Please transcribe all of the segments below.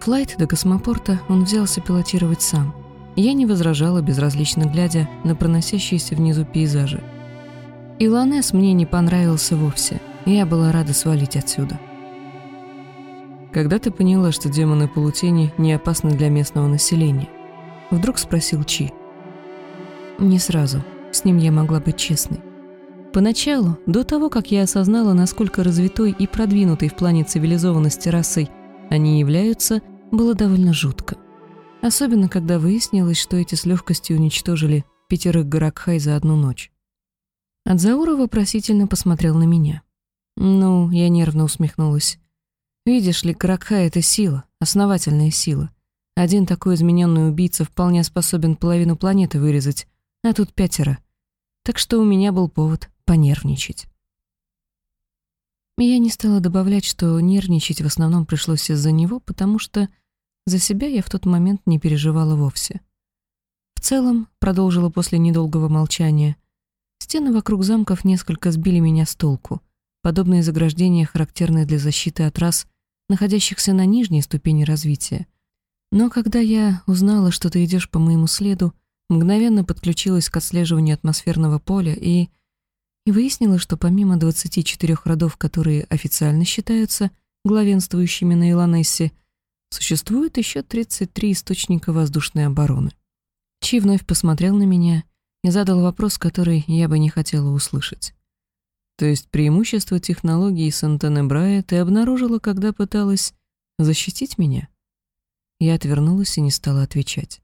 Флайт до космопорта он взялся пилотировать сам. Я не возражала, безразлично глядя на проносящиеся внизу пейзажи. Илонес мне не понравился вовсе. Я была рада свалить отсюда. «Когда ты поняла, что демоны полутени не опасны для местного населения?» Вдруг спросил Чи. «Не сразу. С ним я могла быть честной. Поначалу, до того, как я осознала, насколько развитой и продвинутой в плане цивилизованности расой они являются, было довольно жутко. Особенно, когда выяснилось, что эти с легкостью уничтожили пятерых Гаракхай за одну ночь. Адзаура вопросительно посмотрел на меня. Ну, я нервно усмехнулась. Видишь ли, Гаракхай — это сила, основательная сила. Один такой измененный убийца вполне способен половину планеты вырезать, а тут пятеро. Так что у меня был повод понервничать. Я не стала добавлять, что нервничать в основном пришлось из-за него, потому что за себя я в тот момент не переживала вовсе. В целом, продолжила после недолгого молчания, стены вокруг замков несколько сбили меня с толку. Подобные заграждения характерны для защиты от рас, находящихся на нижней ступени развития. Но когда я узнала, что ты идешь по моему следу, мгновенно подключилась к отслеживанию атмосферного поля и и выяснила, что помимо 24 родов, которые официально считаются главенствующими на Илонессе, существует еще 33 источника воздушной обороны. Чи вновь посмотрел на меня и задал вопрос, который я бы не хотела услышать. То есть преимущество технологии Сантенебрая ты обнаружила, когда пыталась защитить меня? Я отвернулась и не стала отвечать.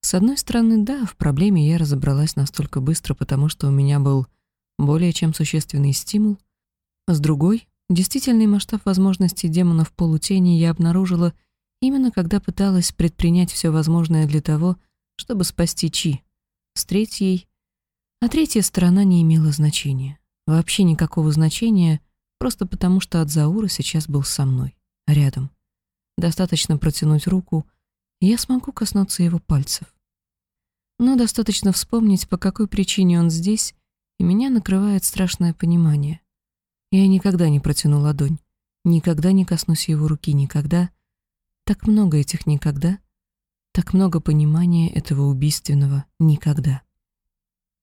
С одной стороны, да, в проблеме я разобралась настолько быстро, потому что у меня был более чем существенный стимул. С другой, действительный масштаб возможностей демонов полутени я обнаружила именно когда пыталась предпринять все возможное для того, чтобы спасти Чи. С третьей... А третья сторона не имела значения. Вообще никакого значения, просто потому что Адзаура сейчас был со мной, рядом. Достаточно протянуть руку, и я смогу коснуться его пальцев. Но достаточно вспомнить, по какой причине он здесь, и меня накрывает страшное понимание. Я никогда не протяну ладонь, никогда не коснусь его руки, никогда. Так много этих никогда, так много понимания этого убийственного никогда.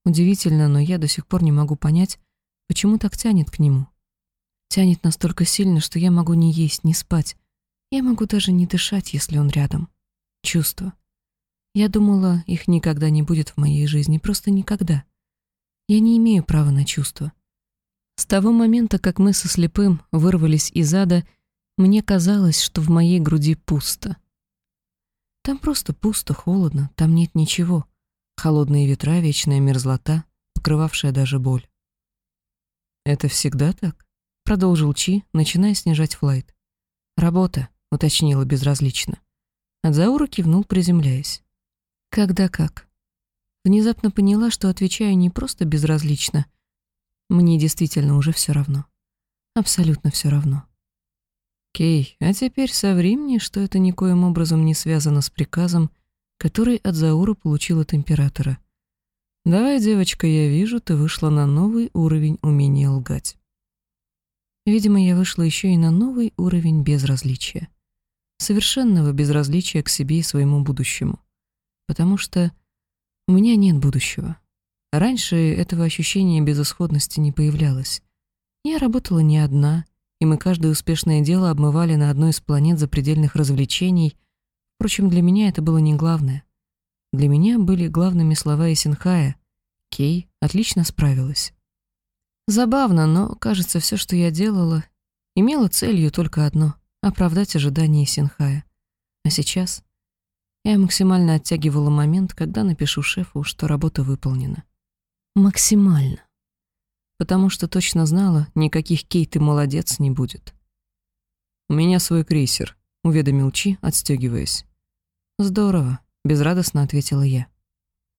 Удивительно, но я до сих пор не могу понять, почему так тянет к нему. Тянет настолько сильно, что я могу не есть, не спать. Я могу даже не дышать, если он рядом. Чувства. Я думала, их никогда не будет в моей жизни, просто никогда. Я не имею права на чувства. С того момента, как мы со слепым вырвались из ада, мне казалось, что в моей груди пусто. Там просто пусто, холодно, там нет ничего. Холодные ветра, вечная мерзлота, покрывавшая даже боль. «Это всегда так?» — продолжил Чи, начиная снижать флайт. «Работа», — уточнила безразлично. Адзаура кивнул, приземляясь. «Когда как?» Внезапно поняла, что отвечаю не просто безразлично. Мне действительно уже все равно. Абсолютно все равно. Кей, а теперь соври мне, что это никоим образом не связано с приказом, который от Заура получил от императора. Давай, девочка, я вижу, ты вышла на новый уровень умения лгать. Видимо, я вышла еще и на новый уровень безразличия. Совершенного безразличия к себе и своему будущему. Потому что у меня нет будущего. Раньше этого ощущения безысходности не появлялось. Я работала не одна, и мы каждое успешное дело обмывали на одной из планет запредельных развлечений. Впрочем, для меня это было не главное. Для меня были главными слова Исинхая. Кей отлично справилась. Забавно, но, кажется, все, что я делала, имело целью только одно — оправдать ожидания Исинхая. А сейчас я максимально оттягивала момент, когда напишу шефу, что работа выполнена. Максимально. Потому что точно знала, никаких Кей ты молодец не будет. «У меня свой крейсер», — уведомил Чи, отстегиваясь. «Здорово», — безрадостно ответила я.